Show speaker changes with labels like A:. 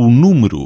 A: o número.